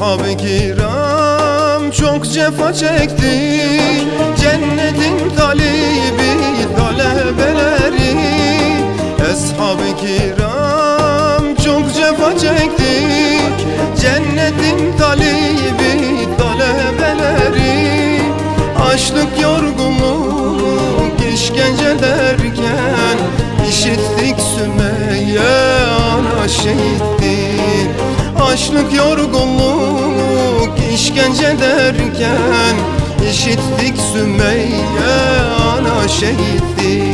Eshab-ı kiram çok cefa çekti. Cennetin talibi talebeleri. Eshab-ı kiram çok cefa çekti. Cennetin talibi talebeleri. Açlık yorgunluk işkence derken işittik Sümeyye ana şehittir Açlık yorgunluk işkence derken işittik Sümeyye ana şehittir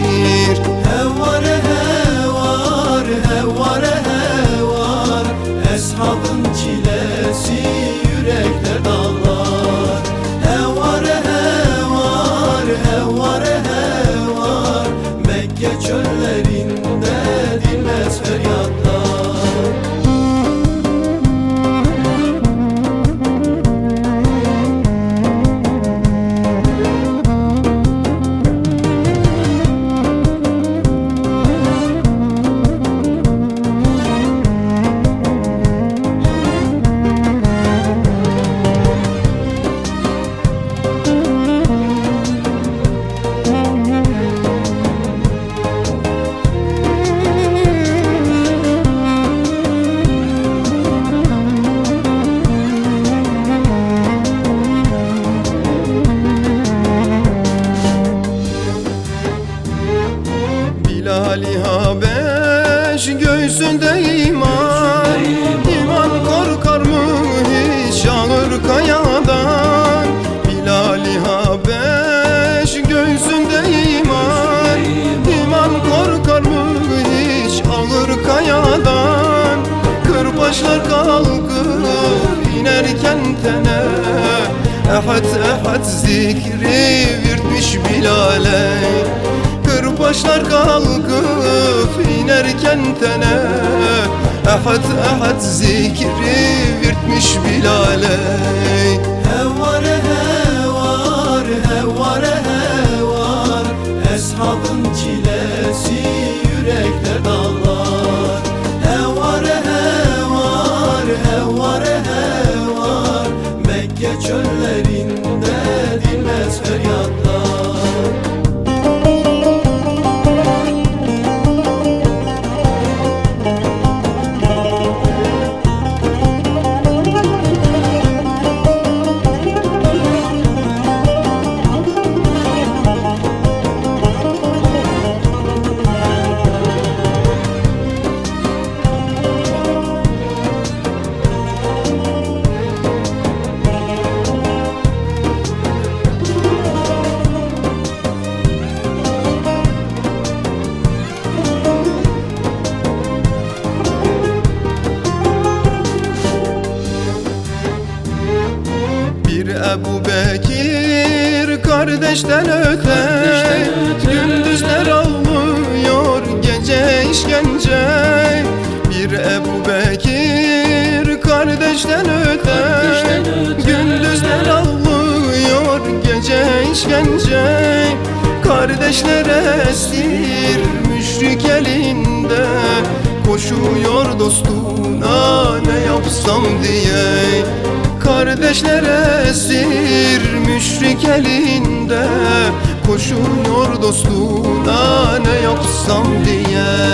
Kırbaçlar kalkıp inerken tene. Ehad ehad zikri virtmiş Bilal'e. Kırbaçlar kalkıp inerken tene. Ehad ehad zikri virtmiş kardeşten öte Gündüzler ağlıyor gece işkence. Bir Ebu Bekir kardeşten öte Gündüzler ağlıyor gece işkence. Kardeşler esir müşrik elinde Koşuyor dostuna ne yapsam diye Kardeşler esir müşrik elinde Koşuyor dostuna ne yapsam diye